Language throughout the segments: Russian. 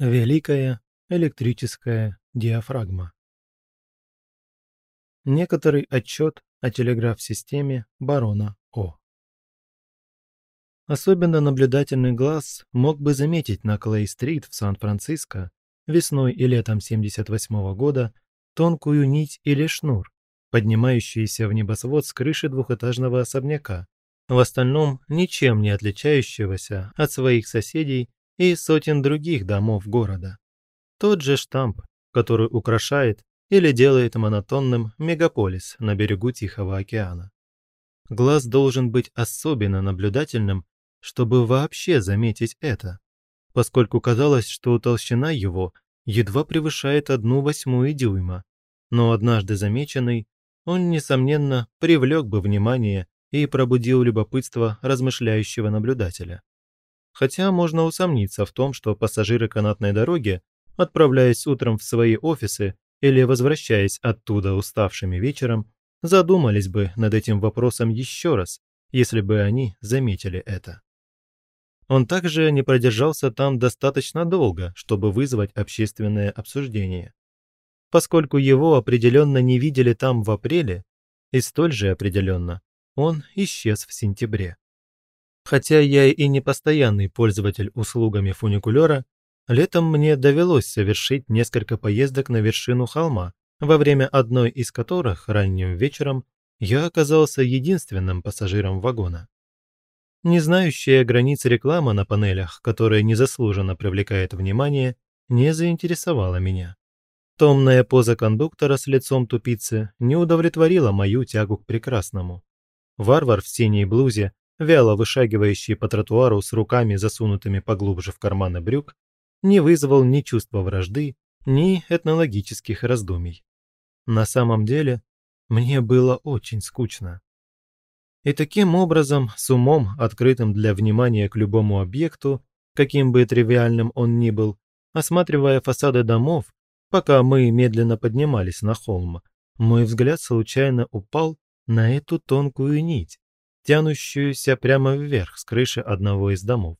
Великая электрическая диафрагма. Некоторый отчет о телеграф-системе барона О. Особенно наблюдательный глаз мог бы заметить на Клей-стрит в Сан-Франциско весной и летом 78 -го года тонкую нить или шнур, поднимающуюся в небосвод с крыши двухэтажного особняка, в остальном ничем не отличающегося от своих соседей и сотен других домов города. Тот же штамп, который украшает или делает монотонным мегаполис на берегу Тихого океана. Глаз должен быть особенно наблюдательным, чтобы вообще заметить это, поскольку казалось, что толщина его едва превышает одну восьмую дюйма, но однажды замеченный, он, несомненно, привлек бы внимание и пробудил любопытство размышляющего наблюдателя хотя можно усомниться в том, что пассажиры канатной дороги, отправляясь утром в свои офисы или возвращаясь оттуда уставшими вечером, задумались бы над этим вопросом еще раз, если бы они заметили это. Он также не продержался там достаточно долго, чтобы вызвать общественное обсуждение. Поскольку его определенно не видели там в апреле, и столь же определенно он исчез в сентябре. Хотя я и не постоянный пользователь услугами фуникулера, летом мне довелось совершить несколько поездок на вершину холма, во время одной из которых ранним вечером я оказался единственным пассажиром вагона. Не знающая границ реклама на панелях, которая незаслуженно привлекает внимание, не заинтересовала меня. Томная поза кондуктора с лицом тупицы не удовлетворила мою тягу к прекрасному. Варвар в синей блузе вяло вышагивающий по тротуару с руками засунутыми поглубже в карманы брюк, не вызвал ни чувства вражды, ни этнологических раздумий. На самом деле, мне было очень скучно. И таким образом, с умом, открытым для внимания к любому объекту, каким бы тривиальным он ни был, осматривая фасады домов, пока мы медленно поднимались на холм, мой взгляд случайно упал на эту тонкую нить, тянущуюся прямо вверх с крыши одного из домов.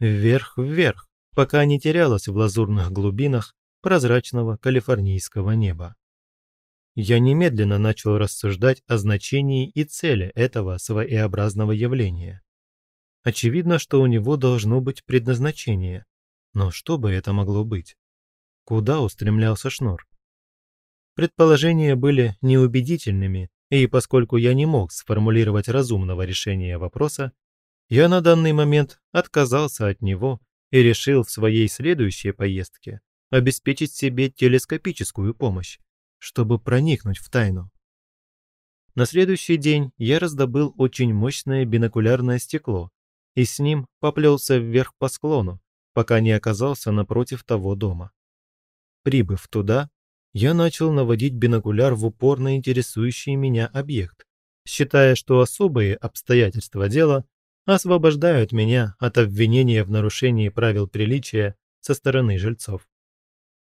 Вверх-вверх, пока не терялась в лазурных глубинах прозрачного калифорнийского неба. Я немедленно начал рассуждать о значении и цели этого своеобразного явления. Очевидно, что у него должно быть предназначение, но что бы это могло быть? Куда устремлялся шнур? Предположения были неубедительными и поскольку я не мог сформулировать разумного решения вопроса, я на данный момент отказался от него и решил в своей следующей поездке обеспечить себе телескопическую помощь, чтобы проникнуть в тайну. На следующий день я раздобыл очень мощное бинокулярное стекло и с ним поплелся вверх по склону, пока не оказался напротив того дома. Прибыв туда, я начал наводить бинокуляр в упор на интересующий меня объект, считая, что особые обстоятельства дела освобождают меня от обвинения в нарушении правил приличия со стороны жильцов.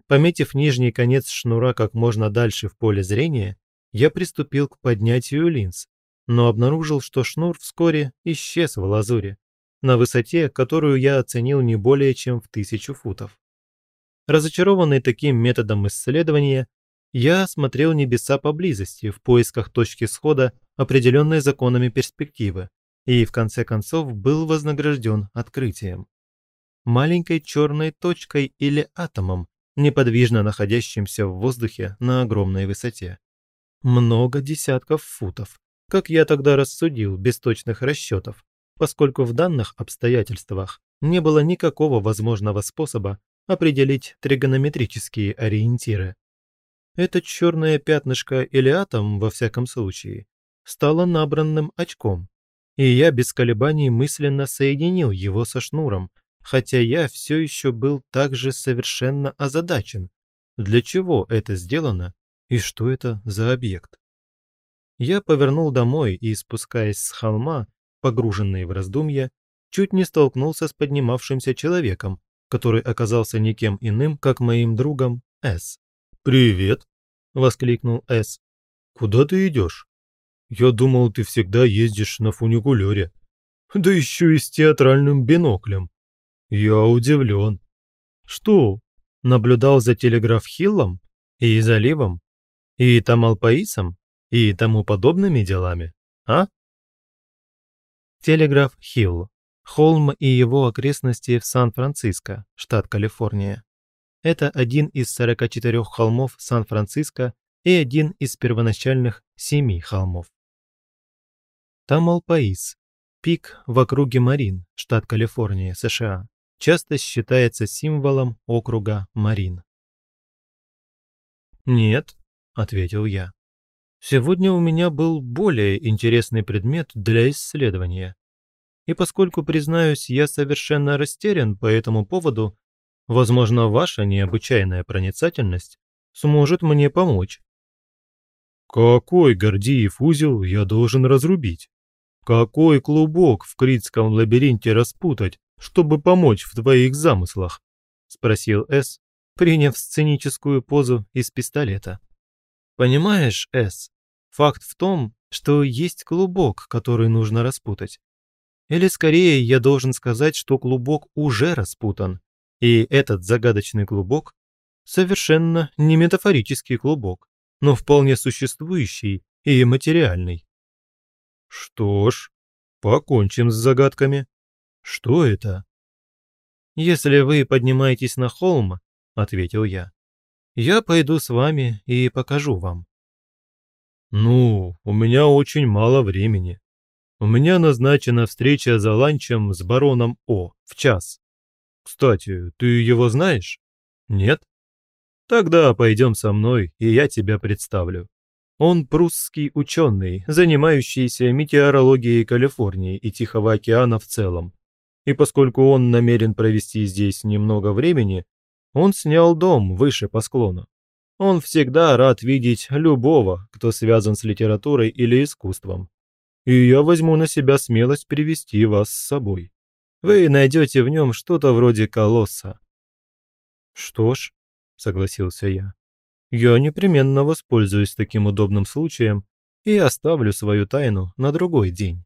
Пометив нижний конец шнура как можно дальше в поле зрения, я приступил к поднятию линз, но обнаружил, что шнур вскоре исчез в лазуре, на высоте, которую я оценил не более чем в тысячу футов. Разочарованный таким методом исследования, я осмотрел небеса поблизости в поисках точки схода, определенной законами перспективы, и в конце концов был вознагражден открытием. Маленькой черной точкой или атомом, неподвижно находящимся в воздухе на огромной высоте. Много десятков футов, как я тогда рассудил без точных расчетов, поскольку в данных обстоятельствах не было никакого возможного способа определить тригонометрические ориентиры. Это черное пятнышко или атом, во всяком случае, стало набранным очком, и я без колебаний мысленно соединил его со шнуром, хотя я все еще был также совершенно озадачен, для чего это сделано и что это за объект. Я повернул домой и, спускаясь с холма, погруженный в раздумья, чуть не столкнулся с поднимавшимся человеком, который оказался никем иным, как моим другом С. «Привет!» – воскликнул С. «Куда ты идешь? Я думал, ты всегда ездишь на фуникулере. Да еще и с театральным биноклем. Я удивлен. Что? Наблюдал за Телеграф-Хиллом и заливом и Тамалпаисом и тому подобными делами, а? Телеграф-Хилл. Холм и его окрестности в Сан-Франциско, штат Калифорния. Это один из 44 холмов Сан-Франциско и один из первоначальных семи холмов. Тамалпаис. Пик в округе Марин, штат Калифорния, США часто считается символом округа Марин. «Нет», – ответил я. «Сегодня у меня был более интересный предмет для исследования. И поскольку, признаюсь, я совершенно растерян по этому поводу, возможно, ваша необычайная проницательность сможет мне помочь». «Какой Гордиев узел я должен разрубить? Какой клубок в критском лабиринте распутать, чтобы помочь в твоих замыслах?» – спросил С, приняв сценическую позу из пистолета. «Понимаешь, С, факт в том, что есть клубок, который нужно распутать. Или скорее я должен сказать, что клубок уже распутан, и этот загадочный клубок совершенно не метафорический клубок, но вполне существующий и материальный. Что ж, покончим с загадками. «Что это?» «Если вы поднимаетесь на холм», — ответил я, — «я пойду с вами и покажу вам». «Ну, у меня очень мало времени. У меня назначена встреча за ланчем с бароном О в час. Кстати, ты его знаешь? Нет? Тогда пойдем со мной, и я тебя представлю. Он прусский ученый, занимающийся метеорологией Калифорнии и Тихого океана в целом и поскольку он намерен провести здесь немного времени, он снял дом выше по склону. Он всегда рад видеть любого, кто связан с литературой или искусством. И я возьму на себя смелость привести вас с собой. Вы найдете в нем что-то вроде колосса. Что ж, согласился я, я непременно воспользуюсь таким удобным случаем и оставлю свою тайну на другой день.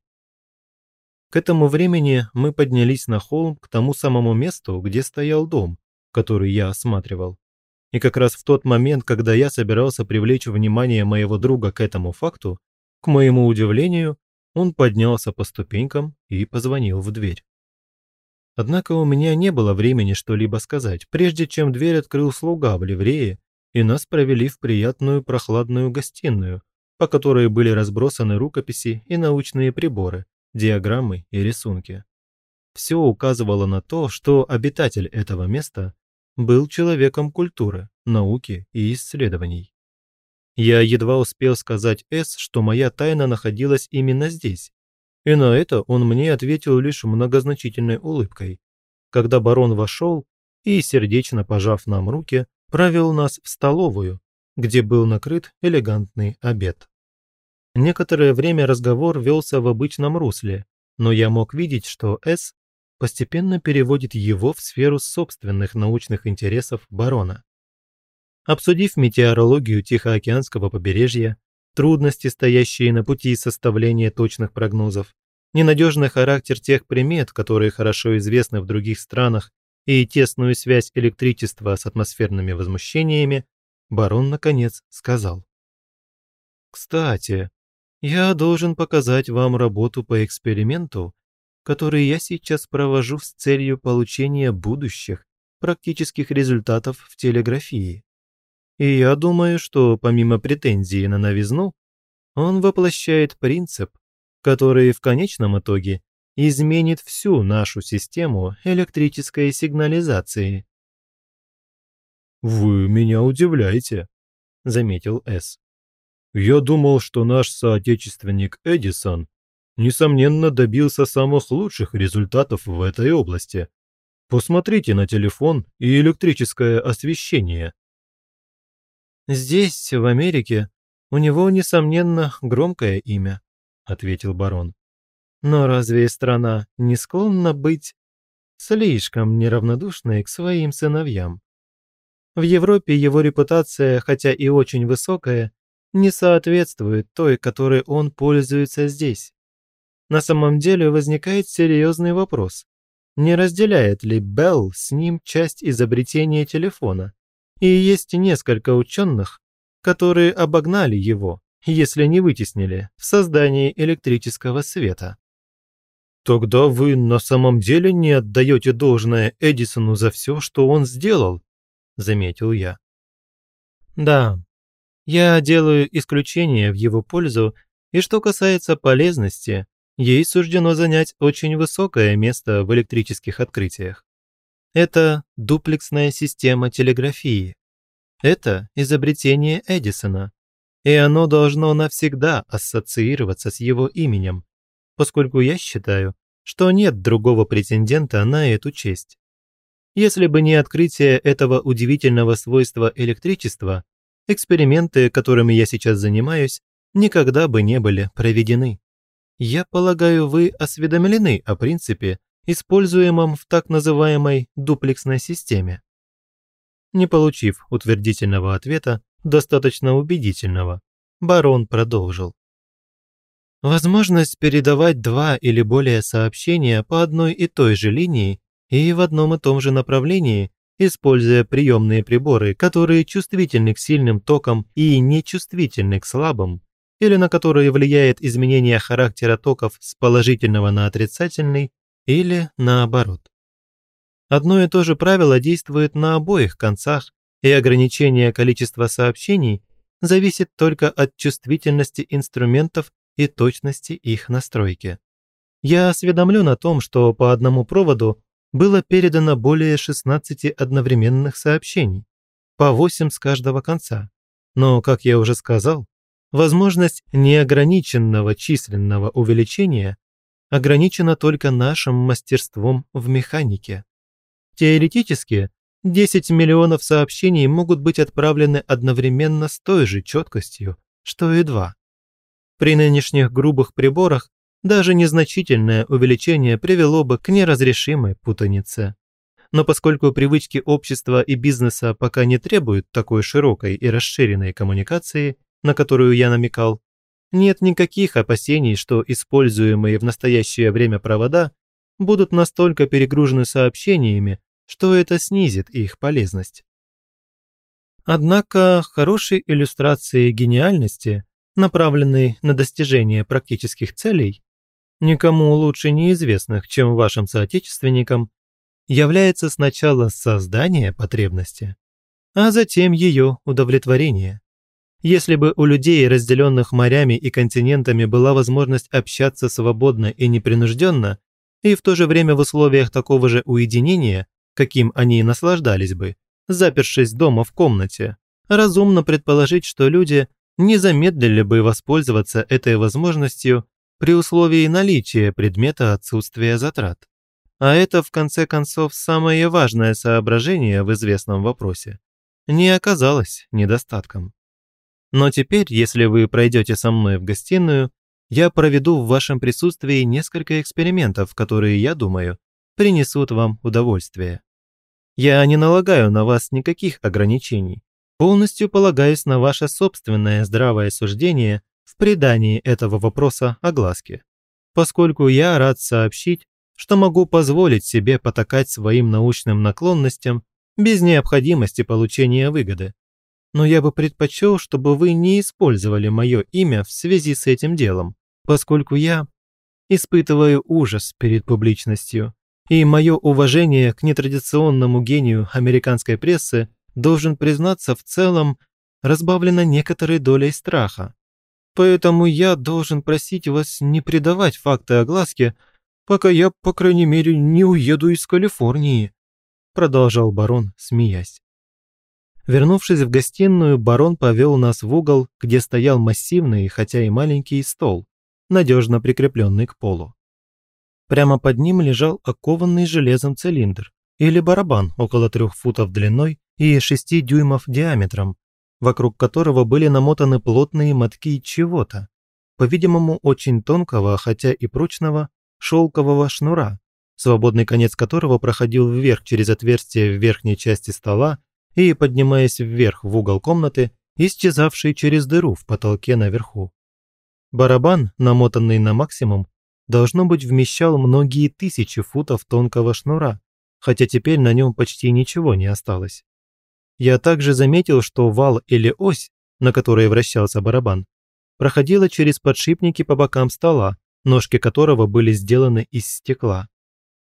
К этому времени мы поднялись на холм к тому самому месту, где стоял дом, который я осматривал. И как раз в тот момент, когда я собирался привлечь внимание моего друга к этому факту, к моему удивлению, он поднялся по ступенькам и позвонил в дверь. Однако у меня не было времени что-либо сказать, прежде чем дверь открыл слуга в ливрее, и нас провели в приятную прохладную гостиную, по которой были разбросаны рукописи и научные приборы, диаграммы и рисунки. Все указывало на то, что обитатель этого места был человеком культуры, науки и исследований. Я едва успел сказать С, что моя тайна находилась именно здесь, и на это он мне ответил лишь многозначительной улыбкой, когда барон вошел и, сердечно пожав нам руки, провел нас в столовую, где был накрыт элегантный обед. Некоторое время разговор велся в обычном русле, но я мог видеть, что С постепенно переводит его в сферу собственных научных интересов барона. Обсудив метеорологию Тихоокеанского побережья, трудности, стоящие на пути составления точных прогнозов, ненадежный характер тех примет, которые хорошо известны в других странах, и тесную связь электричества с атмосферными возмущениями, барон, наконец, сказал. «Кстати, я должен показать вам работу по эксперименту, который я сейчас провожу с целью получения будущих практических результатов в телеграфии. И я думаю, что помимо претензии на новизну, он воплощает принцип, который в конечном итоге изменит всю нашу систему электрической сигнализации. «Вы меня удивляете», — заметил С. Я думал, что наш соотечественник Эдисон, несомненно, добился самых лучших результатов в этой области. Посмотрите на телефон и электрическое освещение. «Здесь, в Америке, у него, несомненно, громкое имя», — ответил барон. «Но разве страна не склонна быть слишком неравнодушной к своим сыновьям? В Европе его репутация, хотя и очень высокая, не соответствует той, которой он пользуется здесь. На самом деле возникает серьезный вопрос. не разделяет ли Белл с ним часть изобретения телефона, и есть несколько ученых, которые обогнали его, если не вытеснили, в создании электрического света. Тогда вы на самом деле не отдаете должное Эдисону за все, что он сделал, заметил я. Да, я делаю исключение в его пользу, и что касается полезности, ей суждено занять очень высокое место в электрических открытиях. Это дуплексная система телеграфии. Это изобретение Эдисона, и оно должно навсегда ассоциироваться с его именем, поскольку я считаю, что нет другого претендента на эту честь. Если бы не открытие этого удивительного свойства электричества, эксперименты, которыми я сейчас занимаюсь, никогда бы не были проведены. Я полагаю, вы осведомлены о принципе, используемом в так называемой дуплексной системе. Не получив утвердительного ответа, достаточно убедительного, барон продолжил. Возможность передавать два или более сообщения по одной и той же линии и в одном и том же направлении, используя приемные приборы, которые чувствительны к сильным токам и нечувствительны к слабым, или на которые влияет изменение характера токов с положительного на отрицательный, или наоборот. Одно и то же правило действует на обоих концах, и ограничение количества сообщений зависит только от чувствительности инструментов и точности их настройки. Я осведомлен о том, что по одному проводу было передано более 16 одновременных сообщений, по 8 с каждого конца. Но, как я уже сказал, возможность неограниченного численного увеличения ограничена только нашим мастерством в механике. Теоретически, 10 миллионов сообщений могут быть отправлены одновременно с той же четкостью, что и два. При нынешних грубых приборах даже незначительное увеличение привело бы к неразрешимой путанице. Но поскольку привычки общества и бизнеса пока не требуют такой широкой и расширенной коммуникации, на которую я намекал, нет никаких опасений, что используемые в настоящее время провода будут настолько перегружены сообщениями, что это снизит их полезность. Однако хорошей иллюстрацией гениальности направленный на достижение практических целей, никому лучше неизвестных, чем вашим соотечественникам, является сначала создание потребности, а затем ее удовлетворение. Если бы у людей, разделенных морями и континентами, была возможность общаться свободно и непринужденно, и в то же время в условиях такого же уединения, каким они наслаждались бы, запершись дома в комнате, разумно предположить, что люди не замедлили бы воспользоваться этой возможностью при условии наличия предмета отсутствия затрат. А это, в конце концов, самое важное соображение в известном вопросе. Не оказалось недостатком. Но теперь, если вы пройдете со мной в гостиную, я проведу в вашем присутствии несколько экспериментов, которые, я думаю, принесут вам удовольствие. Я не налагаю на вас никаких ограничений, полностью полагаясь на ваше собственное здравое суждение в придании этого вопроса огласке, поскольку я рад сообщить, что могу позволить себе потакать своим научным наклонностям без необходимости получения выгоды. Но я бы предпочел, чтобы вы не использовали мое имя в связи с этим делом, поскольку я испытываю ужас перед публичностью, и мое уважение к нетрадиционному гению американской прессы должен признаться, в целом разбавлено некоторой долей страха. Поэтому я должен просить вас не придавать факты огласке, пока я, по крайней мере, не уеду из Калифорнии», продолжал барон, смеясь. Вернувшись в гостиную, барон повел нас в угол, где стоял массивный, хотя и маленький стол, надежно прикрепленный к полу. Прямо под ним лежал окованный железом цилиндр или барабан около трех футов длиной и 6 дюймов диаметром, вокруг которого были намотаны плотные мотки чего-то, по-видимому, очень тонкого, хотя и прочного, шелкового шнура, свободный конец которого проходил вверх через отверстие в верхней части стола и, поднимаясь вверх в угол комнаты, исчезавший через дыру в потолке наверху. Барабан, намотанный на максимум, должно быть, вмещал многие тысячи футов тонкого шнура, хотя теперь на нем почти ничего не осталось. Я также заметил, что вал или ось, на которой вращался барабан, проходила через подшипники по бокам стола, ножки которого были сделаны из стекла.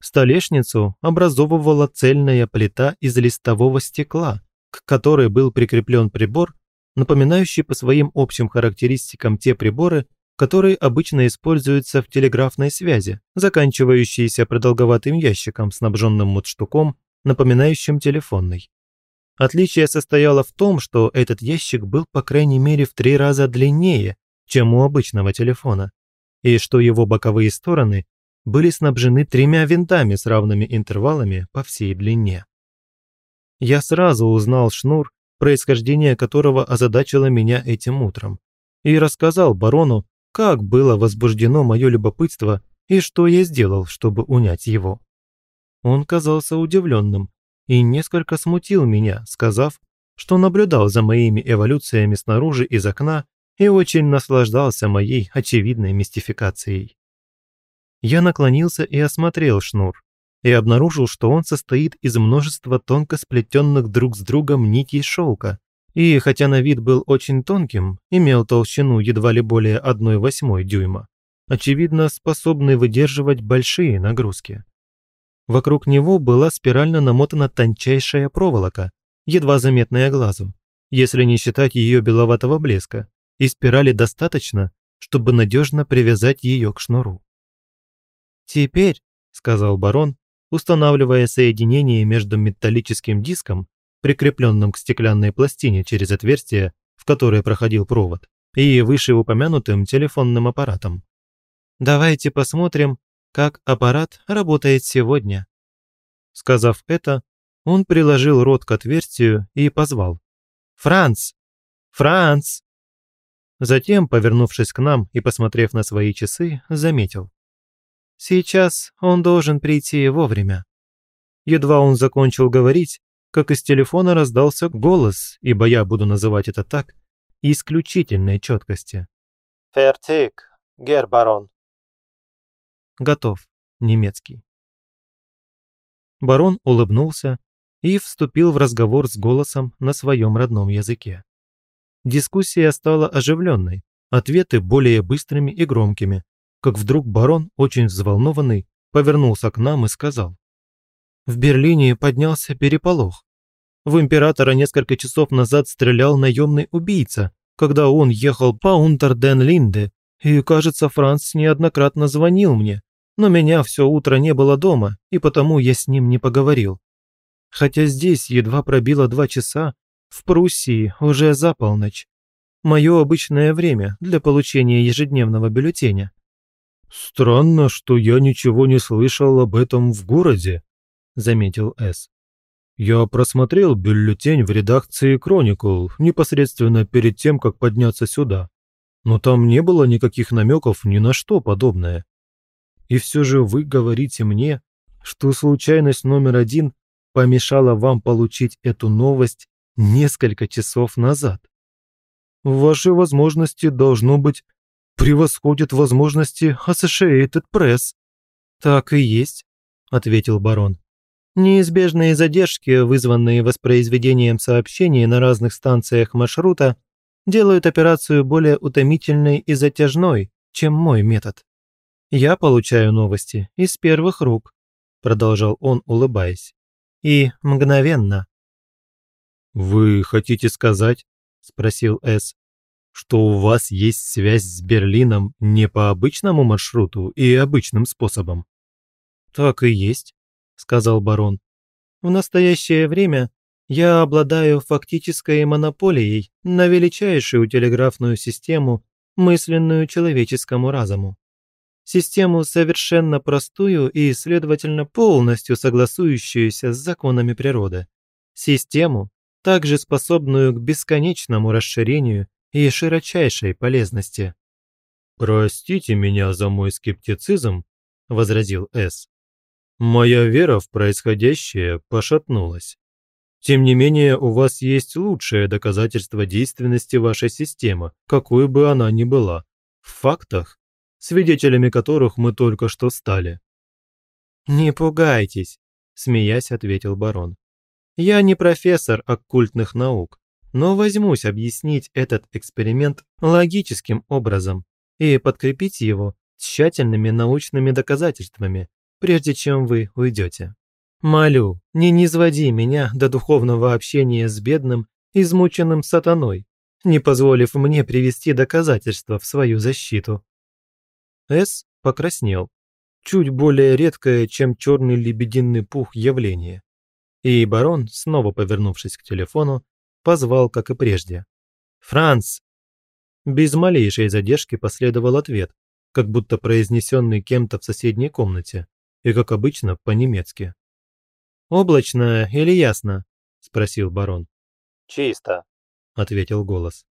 Столешницу образовывала цельная плита из листового стекла, к которой был прикреплен прибор, напоминающий по своим общим характеристикам те приборы, которые обычно используются в телеграфной связи, заканчивающиеся продолговатым ящиком, снабженным мундштуком, напоминающим телефонный. Отличие состояло в том, что этот ящик был по крайней мере в три раза длиннее, чем у обычного телефона, и что его боковые стороны были снабжены тремя винтами с равными интервалами по всей длине. Я сразу узнал шнур, происхождение которого озадачило меня этим утром, и рассказал барону, как было возбуждено мое любопытство и что я сделал, чтобы унять его. Он казался удивленным и несколько смутил меня, сказав, что наблюдал за моими эволюциями снаружи из окна и очень наслаждался моей очевидной мистификацией. Я наклонился и осмотрел шнур, и обнаружил, что он состоит из множества тонко сплетенных друг с другом нитей шелка, и, хотя на вид был очень тонким, имел толщину едва ли более 1,8 дюйма, очевидно способный выдерживать большие нагрузки. Вокруг него была спирально намотана тончайшая проволока, едва заметная глазу, если не считать ее беловатого блеска, и спирали достаточно, чтобы надежно привязать ее к шнуру. «Теперь», – сказал барон, устанавливая соединение между металлическим диском, прикрепленным к стеклянной пластине через отверстие, в которое проходил провод, и вышеупомянутым телефонным аппаратом. «Давайте посмотрим, как аппарат работает сегодня». Сказав это, он приложил рот к отверстию и позвал. «Франц! Франц!» Затем, повернувшись к нам и посмотрев на свои часы, заметил. «Сейчас он должен прийти вовремя». Едва он закончил говорить, как из телефона раздался голос, ибо я буду называть это так, исключительной четкости. «Фертик, гер барон». «Готов», немецкий. Барон улыбнулся и вступил в разговор с голосом на своем родном языке. Дискуссия стала оживленной, ответы более быстрыми и громкими, как вдруг барон, очень взволнованный, повернулся к нам и сказал. В Берлине поднялся переполох. В императора несколько часов назад стрелял наемный убийца, когда он ехал по Унтерден-Линде, и, кажется, Франц неоднократно звонил мне, но меня все утро не было дома, и потому я с ним не поговорил. Хотя здесь едва пробило два часа, в Пруссии уже за полночь. Мое обычное время для получения ежедневного бюллетеня. «Странно, что я ничего не слышал об этом в городе», – заметил С. «Я просмотрел бюллетень в редакции «Кроникл» непосредственно перед тем, как подняться сюда. Но там не было никаких намеков ни на что подобное. И все же вы говорите мне, что случайность номер один помешала вам получить эту новость несколько часов назад. Ваши возможности, должно быть, превосходят возможности Associated Press. Так и есть, ответил барон. Неизбежные задержки, вызванные воспроизведением сообщений на разных станциях маршрута, делают операцию более утомительной и затяжной, чем мой метод. Я получаю новости из первых рук, продолжал он, улыбаясь. И мгновенно. «Вы хотите сказать, – спросил С, – что у вас есть связь с Берлином не по обычному маршруту и обычным способом?» «Так и есть», – сказал барон. «В настоящее время я обладаю фактической монополией на величайшую телеграфную систему, мысленную человеческому разуму. Систему совершенно простую и, следовательно, полностью согласующуюся с законами природы. Систему, также способную к бесконечному расширению и широчайшей полезности. «Простите меня за мой скептицизм», – возразил С. «Моя вера в происходящее пошатнулась. Тем не менее, у вас есть лучшее доказательство действенности вашей системы, какой бы она ни была, в фактах свидетелями которых мы только что стали». «Не пугайтесь», – смеясь ответил барон. «Я не профессор оккультных наук, но возьмусь объяснить этот эксперимент логическим образом и подкрепить его тщательными научными доказательствами, прежде чем вы уйдете. Молю, не низводи меня до духовного общения с бедным, измученным сатаной, не позволив мне привести доказательства в свою защиту». С покраснел. Чуть более редкое, чем черный лебединый пух явление. И барон, снова повернувшись к телефону, позвал, как и прежде. «Франц!» Без малейшей задержки последовал ответ, как будто произнесенный кем-то в соседней комнате, и, как обычно, по-немецки. «Облачно или ясно?» – спросил барон. «Чисто», – ответил голос.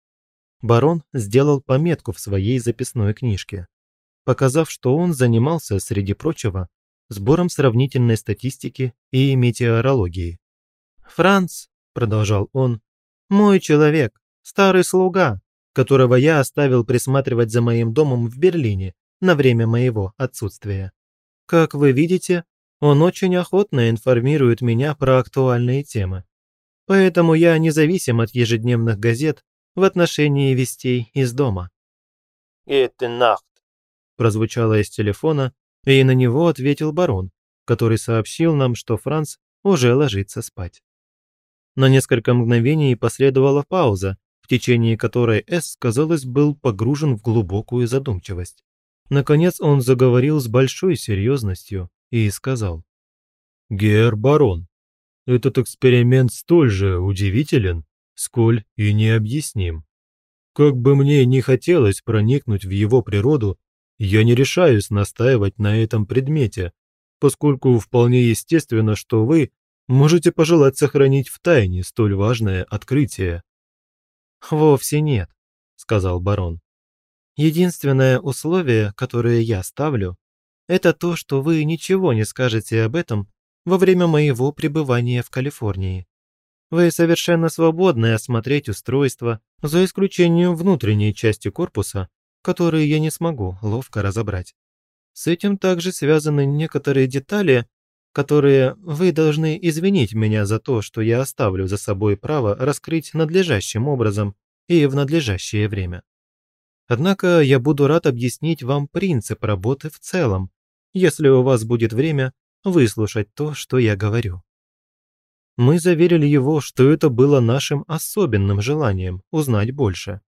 Барон сделал пометку в своей записной книжке, показав, что он занимался, среди прочего, сбором сравнительной статистики и метеорологии. «Франц», – продолжал он, – «мой человек, старый слуга, которого я оставил присматривать за моим домом в Берлине на время моего отсутствия. Как вы видите, он очень охотно информирует меня про актуальные темы. Поэтому я независим от ежедневных газет в отношении вестей из дома. «Gute Nacht», прозвучало из телефона, и на него ответил барон, который сообщил нам, что Франц уже ложится спать. На несколько мгновений последовала пауза, в течение которой С, казалось, был погружен в глубокую задумчивость. Наконец он заговорил с большой серьезностью и сказал. «Гер барон, этот эксперимент столь же удивителен, сколь и необъясним. Как бы мне ни хотелось проникнуть в его природу, я не решаюсь настаивать на этом предмете, поскольку вполне естественно, что вы можете пожелать сохранить в тайне столь важное открытие». «Вовсе нет», — сказал барон. «Единственное условие, которое я ставлю, это то, что вы ничего не скажете об этом во время моего пребывания в Калифорнии. Вы совершенно свободны осмотреть устройство, за исключением внутренней части корпуса, которую я не смогу ловко разобрать. С этим также связаны некоторые детали, которые вы должны извинить меня за то, что я оставлю за собой право раскрыть надлежащим образом и в надлежащее время. Однако я буду рад объяснить вам принцип работы в целом, если у вас будет время выслушать то, что я говорю. Мы заверили его, что это было нашим особенным желанием узнать больше.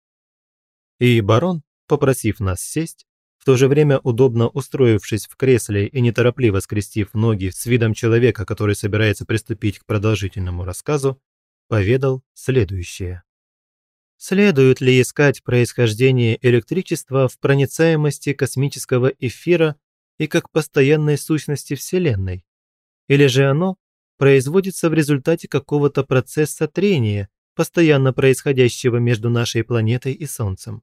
И барон, попросив нас сесть, в то же время удобно устроившись в кресле и неторопливо скрестив ноги с видом человека, который собирается приступить к продолжительному рассказу, поведал следующее. Следует ли искать происхождение электричества в проницаемости космического эфира и как постоянной сущности Вселенной? Или же оно производится в результате какого-то процесса трения, постоянно происходящего между нашей планетой и Солнцем?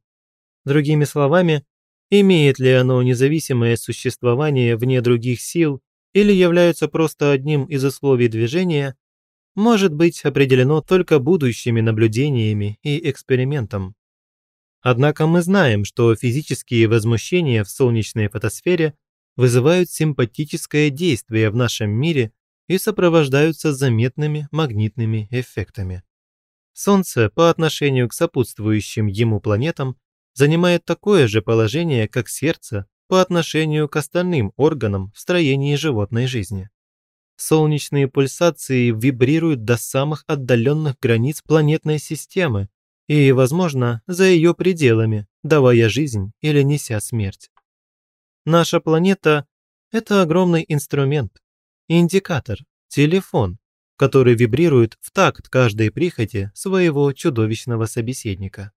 Другими словами, имеет ли оно независимое существование вне других сил или является просто одним из условий движения, может быть определено только будущими наблюдениями и экспериментом. Однако мы знаем, что физические возмущения в солнечной фотосфере вызывают симпатическое действие в нашем мире и сопровождаются заметными магнитными эффектами. Солнце по отношению к сопутствующим ему планетам занимает такое же положение, как сердце по отношению к остальным органам в строении животной жизни. Солнечные пульсации вибрируют до самых отдаленных границ планетной системы и, возможно, за ее пределами, давая жизнь или неся смерть. Наша планета – это огромный инструмент, индикатор, телефон, который вибрирует в такт каждой прихоти своего чудовищного собеседника.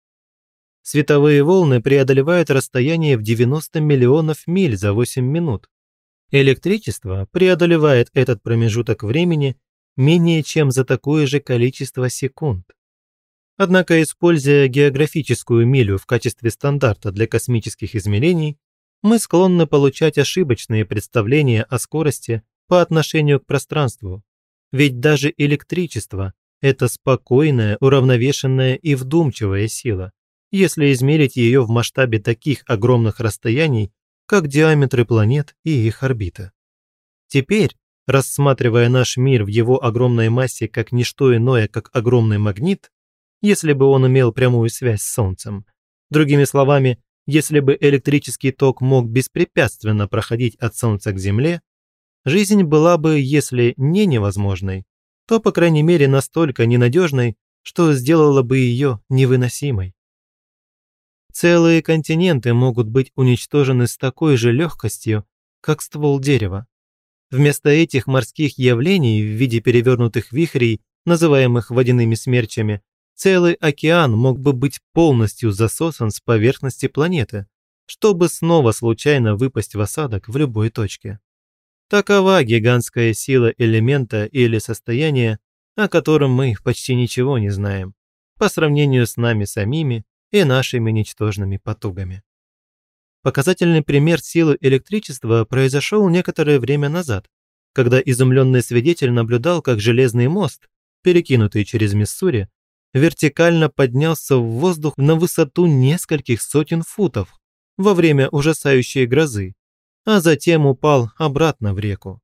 Световые волны преодолевают расстояние в 90 миллионов миль за 8 минут. Электричество преодолевает этот промежуток времени менее чем за такое же количество секунд. Однако, используя географическую милю в качестве стандарта для космических измерений, мы склонны получать ошибочные представления о скорости по отношению к пространству. Ведь даже электричество – это спокойная, уравновешенная и вдумчивая сила, если измерить ее в масштабе таких огромных расстояний, как диаметры планет и их орбиты. Теперь, рассматривая наш мир в его огромной массе как ничто иное, как огромный магнит, если бы он имел прямую связь с Солнцем, другими словами, если бы электрический ток мог беспрепятственно проходить от Солнца к Земле, жизнь была бы, если не невозможной, то, по крайней мере, настолько ненадежной, что сделала бы ее невыносимой. Целые континенты могут быть уничтожены с такой же легкостью, как ствол дерева. Вместо этих морских явлений в виде перевернутых вихрей, называемых водяными смерчами, целый океан мог бы быть полностью засосан с поверхности планеты, чтобы снова случайно выпасть в осадок в любой точке. Такова гигантская сила элемента или состояния, о котором мы почти ничего не знаем, по сравнению с нами самими и нашими ничтожными потугами. Показательный пример силы электричества произошел некоторое время назад, когда изумленный свидетель наблюдал, как железный мост, перекинутый через Миссури, вертикально поднялся в воздух на высоту нескольких сотен футов во время ужасающей грозы, а затем упал обратно в реку.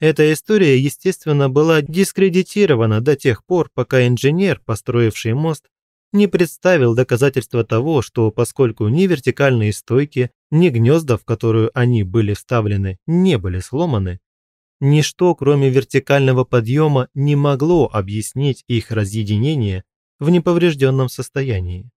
Эта история, естественно, была дискредитирована до тех пор, пока инженер, построивший мост, не представил доказательства того, что поскольку ни вертикальные стойки, ни гнезда, в которую они были вставлены, не были сломаны, ничто, кроме вертикального подъема, не могло объяснить их разъединение в неповрежденном состоянии.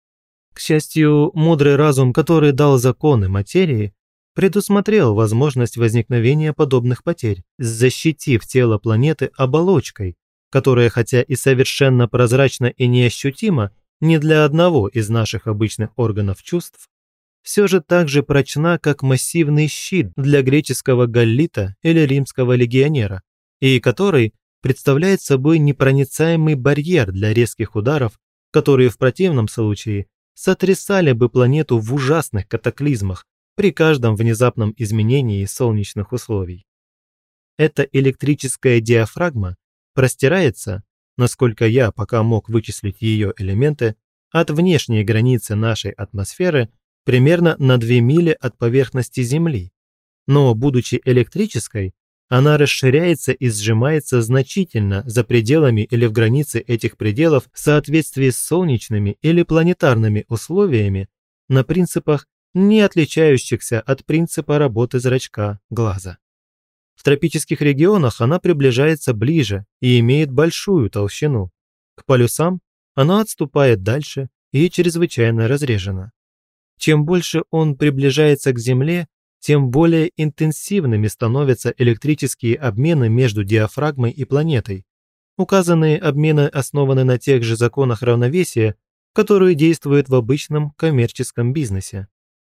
К счастью, мудрый разум, который дал законы материи, предусмотрел возможность возникновения подобных потерь, защитив тело планеты оболочкой, которая хотя и совершенно прозрачна и неощутима не для одного из наших обычных органов чувств, все же так же прочна, как массивный щит для греческого галлита или римского легионера, и который представляет собой непроницаемый барьер для резких ударов, которые в противном случае сотрясали бы планету в ужасных катаклизмах при каждом внезапном изменении солнечных условий. Эта электрическая диафрагма простирается, насколько я пока мог вычислить ее элементы, от внешней границы нашей атмосферы примерно на 2 мили от поверхности Земли. Но, будучи электрической, она расширяется и сжимается значительно за пределами или в границе этих пределов в соответствии с солнечными или планетарными условиями на принципах, не отличающихся от принципа работы зрачка глаза. В тропических регионах она приближается ближе и имеет большую толщину. К полюсам она отступает дальше и чрезвычайно разрежена. Чем больше он приближается к Земле, тем более интенсивными становятся электрические обмены между диафрагмой и планетой. Указанные обмены основаны на тех же законах равновесия, которые действуют в обычном коммерческом бизнесе.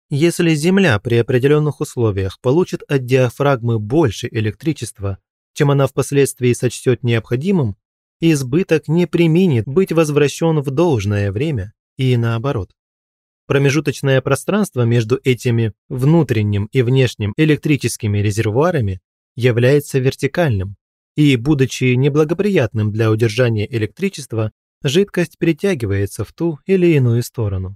Если Земля при определенных условиях получит от диафрагмы больше электричества, чем она впоследствии сочтет необходимым, избыток не применит быть возвращен в должное время и наоборот. Промежуточное пространство между этими внутренним и внешним электрическими резервуарами является вертикальным, и, будучи неблагоприятным для удержания электричества, жидкость перетягивается в ту или иную сторону.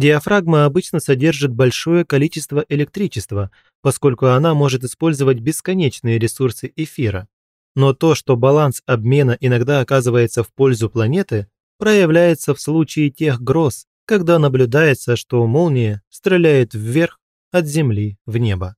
Диафрагма обычно содержит большое количество электричества, поскольку она может использовать бесконечные ресурсы эфира. Но то, что баланс обмена иногда оказывается в пользу планеты, проявляется в случае тех гроз, когда наблюдается, что молния стреляет вверх от Земли в небо.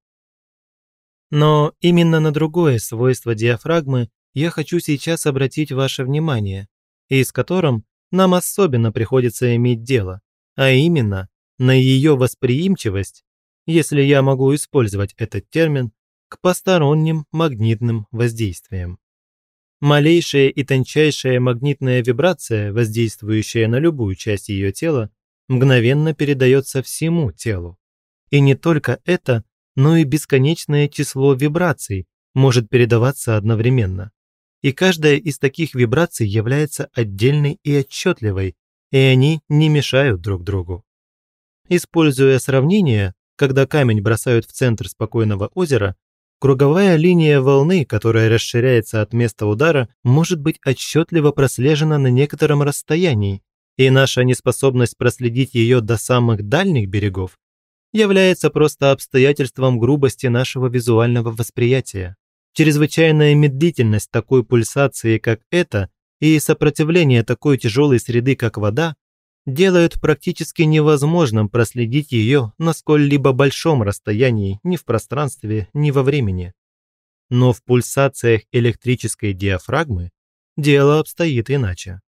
Но именно на другое свойство диафрагмы я хочу сейчас обратить ваше внимание, и с которым нам особенно приходится иметь дело, а именно на ее восприимчивость, если я могу использовать этот термин, к посторонним магнитным воздействиям. Малейшая и тончайшая магнитная вибрация, воздействующая на любую часть ее тела, мгновенно передается всему телу. И не только это, но и бесконечное число вибраций может передаваться одновременно. И каждая из таких вибраций является отдельной и отчетливой, и они не мешают друг другу. Используя сравнение, когда камень бросают в центр спокойного озера, круговая линия волны, которая расширяется от места удара, может быть отчетливо прослежена на некотором расстоянии, и наша неспособность проследить ее до самых дальних берегов является просто обстоятельством грубости нашего визуального восприятия. Чрезвычайная медлительность такой пульсации, как эта, и сопротивление такой тяжелой среды, как вода, делают практически невозможным проследить ее на сколь-либо большом расстоянии ни в пространстве, ни во времени. Но в пульсациях электрической диафрагмы дело обстоит иначе.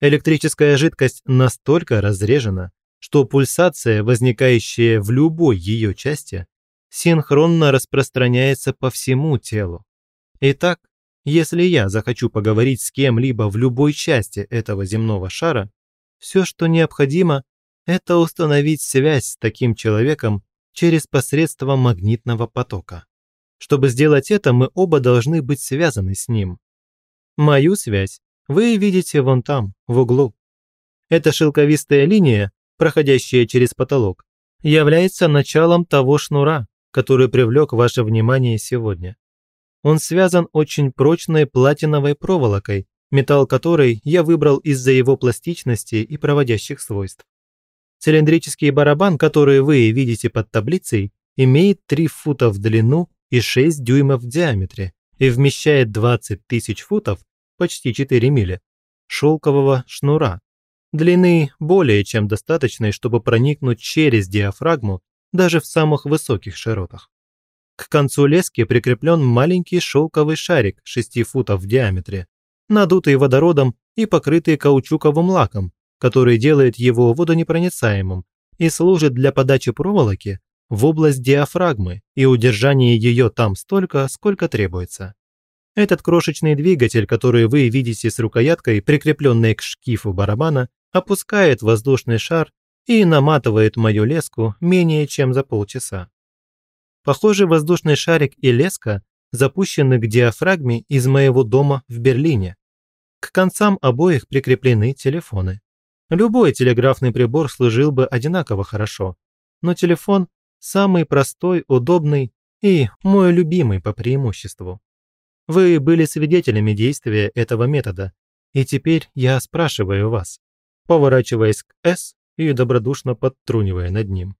Электрическая жидкость настолько разрежена, что пульсация, возникающая в любой ее части, синхронно распространяется по всему телу. Итак, если я захочу поговорить с кем-либо в любой части этого земного шара, все, что необходимо, это установить связь с таким человеком через посредство магнитного потока. Чтобы сделать это, мы оба должны быть связаны с ним. Мою связь вы видите вон там, в углу. Эта шелковистая линия, проходящая через потолок, является началом того шнура, который привлек ваше внимание сегодня. Он связан очень прочной платиновой проволокой, металл которой я выбрал из-за его пластичности и проводящих свойств. Цилиндрический барабан, который вы видите под таблицей, имеет 3 фута в длину и 6 дюймов в диаметре и вмещает 20 тысяч футов, почти 4 мили, шелкового шнура, длины более чем достаточной, чтобы проникнуть через диафрагму даже в самых высоких широтах. К концу лески прикреплен маленький шелковый шарик 6 футов в диаметре, надутый водородом и покрытый каучуковым лаком, который делает его водонепроницаемым и служит для подачи проволоки в область диафрагмы и удержания ее там столько, сколько требуется. Этот крошечный двигатель, который вы видите с рукояткой, прикрепленной к шкифу барабана, опускает воздушный шар и наматывает мою леску менее чем за полчаса. Похоже, воздушный шарик и леска запущены к диафрагме из моего дома в Берлине, к концам обоих прикреплены телефоны. Любой телеграфный прибор служил бы одинаково хорошо, но телефон самый простой, удобный и мой любимый по преимуществу. Вы были свидетелями действия этого метода, и теперь я спрашиваю вас, поворачиваясь к «С» и добродушно подтрунивая над ним.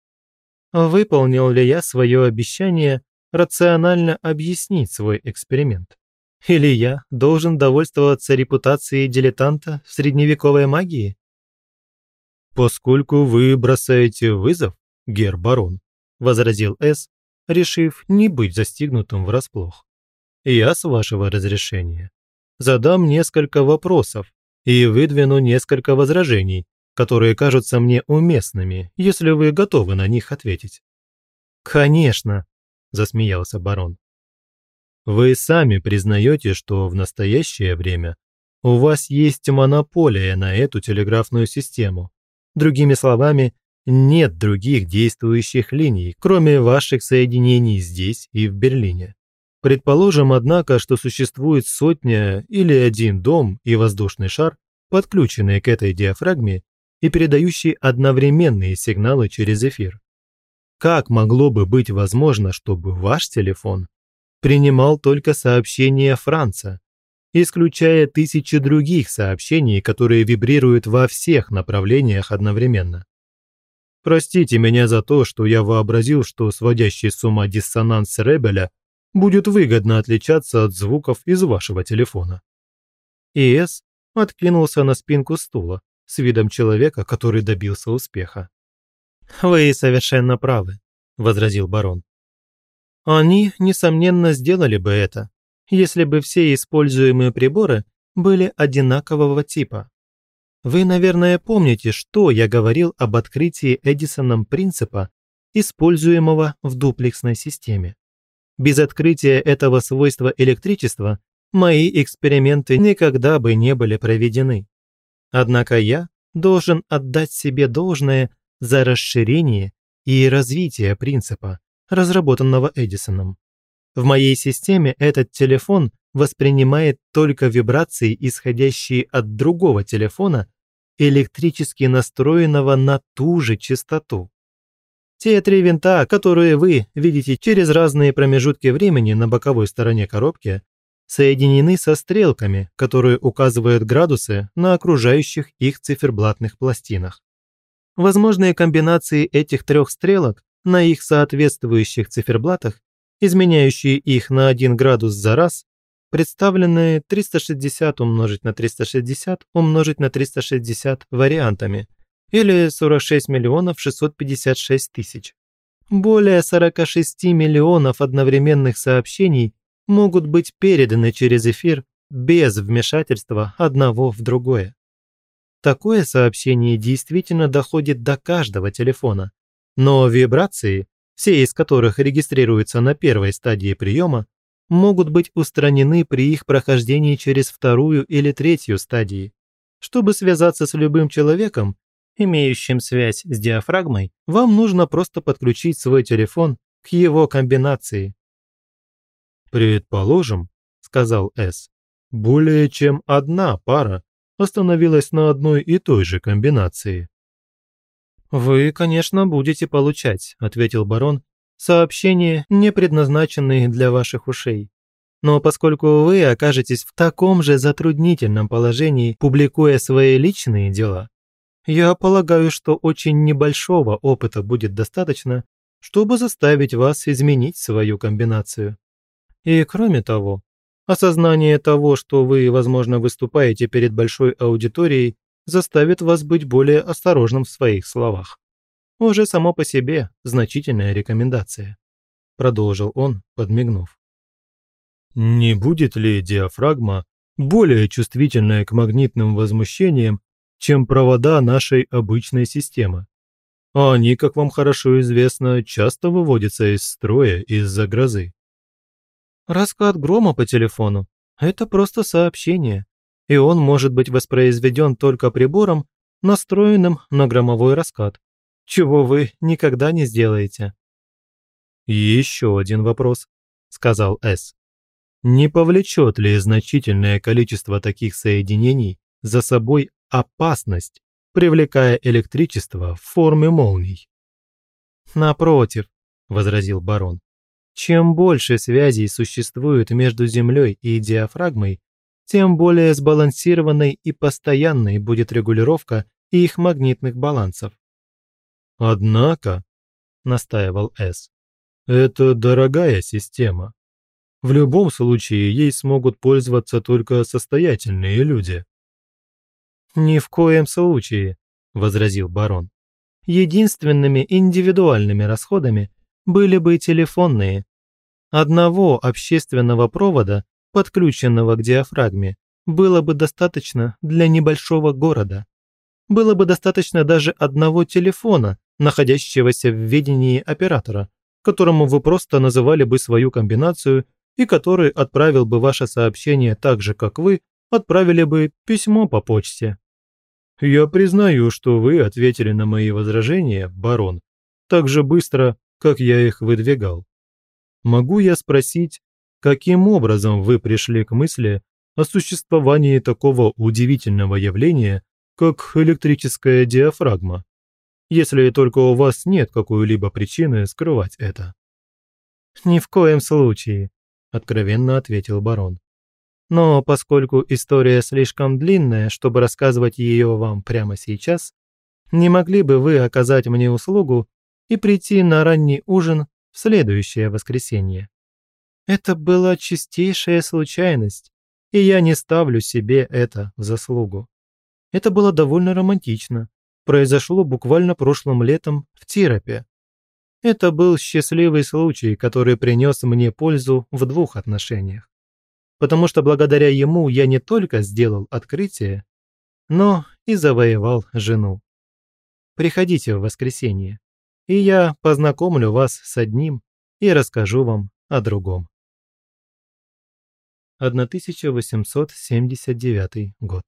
Выполнил ли я свое обещание рационально объяснить свой эксперимент? Или я должен довольствоваться репутацией дилетанта в средневековой магии? «Поскольку вы бросаете вызов, гер барон», – возразил С, решив не быть застигнутым врасплох. «Я, с вашего разрешения, задам несколько вопросов и выдвину несколько возражений, которые кажутся мне уместными, если вы готовы на них ответить». «Конечно», – засмеялся барон. Вы сами признаете, что в настоящее время у вас есть монополия на эту телеграфную систему. Другими словами, нет других действующих линий, кроме ваших соединений здесь и в Берлине. Предположим, однако, что существует сотня или один дом и воздушный шар, подключенные к этой диафрагме и передающие одновременные сигналы через эфир. Как могло бы быть возможно, чтобы ваш телефон принимал только сообщения Франца, исключая тысячи других сообщений, которые вибрируют во всех направлениях одновременно. Простите меня за то, что я вообразил, что сводящий с ума диссонанс Ребеля будет выгодно отличаться от звуков из вашего телефона. И.С. откинулся на спинку стула с видом человека, который добился успеха. «Вы совершенно правы», – возразил барон. Они, несомненно, сделали бы это, если бы все используемые приборы были одинакового типа. Вы, наверное, помните, что я говорил об открытии Эдисоном принципа, используемого в дуплексной системе. Без открытия этого свойства электричества мои эксперименты никогда бы не были проведены. Однако я должен отдать себе должное за расширение и развитие принципа, разработанного Эдисоном. В моей системе этот телефон воспринимает только вибрации, исходящие от другого телефона, электрически настроенного на ту же частоту. Те три винта, которые вы видите через разные промежутки времени на боковой стороне коробки, соединены со стрелками, которые указывают градусы на окружающих их циферблатных пластинах. Возможные комбинации этих трех стрелок на их соответствующих циферблатах, изменяющие их на 1 градус за раз, представлены 360 умножить на 360 умножить на 360 вариантами, или 46 миллионов 656 тысяч. Более 46 миллионов одновременных сообщений могут быть переданы через эфир без вмешательства одного в другое. Такое сообщение действительно доходит до каждого телефона, но вибрации, все из которых регистрируются на первой стадии приема, могут быть устранены при их прохождении через вторую или третью стадии. Чтобы связаться с любым человеком, имеющим связь с диафрагмой, вам нужно просто подключить свой телефон к его комбинации. «Предположим», – сказал С, – «более чем одна пара остановилась на одной и той же комбинации». «Вы, конечно, будете получать», – ответил барон, – «сообщения, не предназначенные для ваших ушей. Но поскольку вы окажетесь в таком же затруднительном положении, публикуя свои личные дела, я полагаю, что очень небольшого опыта будет достаточно, чтобы заставить вас изменить свою комбинацию. И кроме того, осознание того, что вы, возможно, выступаете перед большой аудиторией, заставит вас быть более осторожным в своих словах. Уже само по себе значительная рекомендация. Продолжил он, подмигнув. Не будет ли диафрагма более чувствительная к магнитным возмущениям, чем провода нашей обычной системы? А они, как вам хорошо известно, часто выводятся из строя из-за грозы. Раскат грома по телефону – это просто сообщение, и он может быть воспроизведен только прибором, настроенным на громовой раскат, чего вы никогда не сделаете. «Еще один вопрос», – сказал С. «Не повлечет ли значительное количество таких соединений за собой опасность, привлекая электричество в форме молний?» «Напротив», – возразил барон, чем больше связей существует между Землей и диафрагмой, тем более сбалансированной и постоянной будет регулировка их магнитных балансов. «Однако», – настаивал С, – «это дорогая система. В любом случае ей смогут пользоваться только состоятельные люди». «Ни в коем случае», – возразил барон. «Единственными индивидуальными расходами были бы телефонные. Одного общественного провода, подключенного к диафрагме, было бы достаточно для небольшого города. Было бы достаточно даже одного телефона, находящегося в ведении оператора, которому вы просто называли бы свою комбинацию и который отправил бы ваше сообщение так же, как вы, отправили бы письмо по почте. Я признаю, что вы ответили на мои возражения, барон, так же быстро, как я их выдвигал. Могу я спросить, каким образом вы пришли к мысли о существовании такого удивительного явления, как электрическая диафрагма, если только у вас нет какой-либо причины скрывать это? «Ни в коем случае», – откровенно ответил барон. «Но поскольку история слишком длинная, чтобы рассказывать ее вам прямо сейчас, не могли бы вы оказать мне услугу и прийти на ранний ужин в следующее воскресенье. Это была чистейшая случайность, и я не ставлю себе это в заслугу. Это было довольно романтично. Произошло буквально прошлым летом в Тиропе. Это был счастливый случай, который принес мне пользу в двух отношениях. Потому что благодаря ему я не только сделал открытие, но и завоевал жену. Приходите в воскресенье и я познакомлю вас с одним и расскажу вам о другом. 1879 год.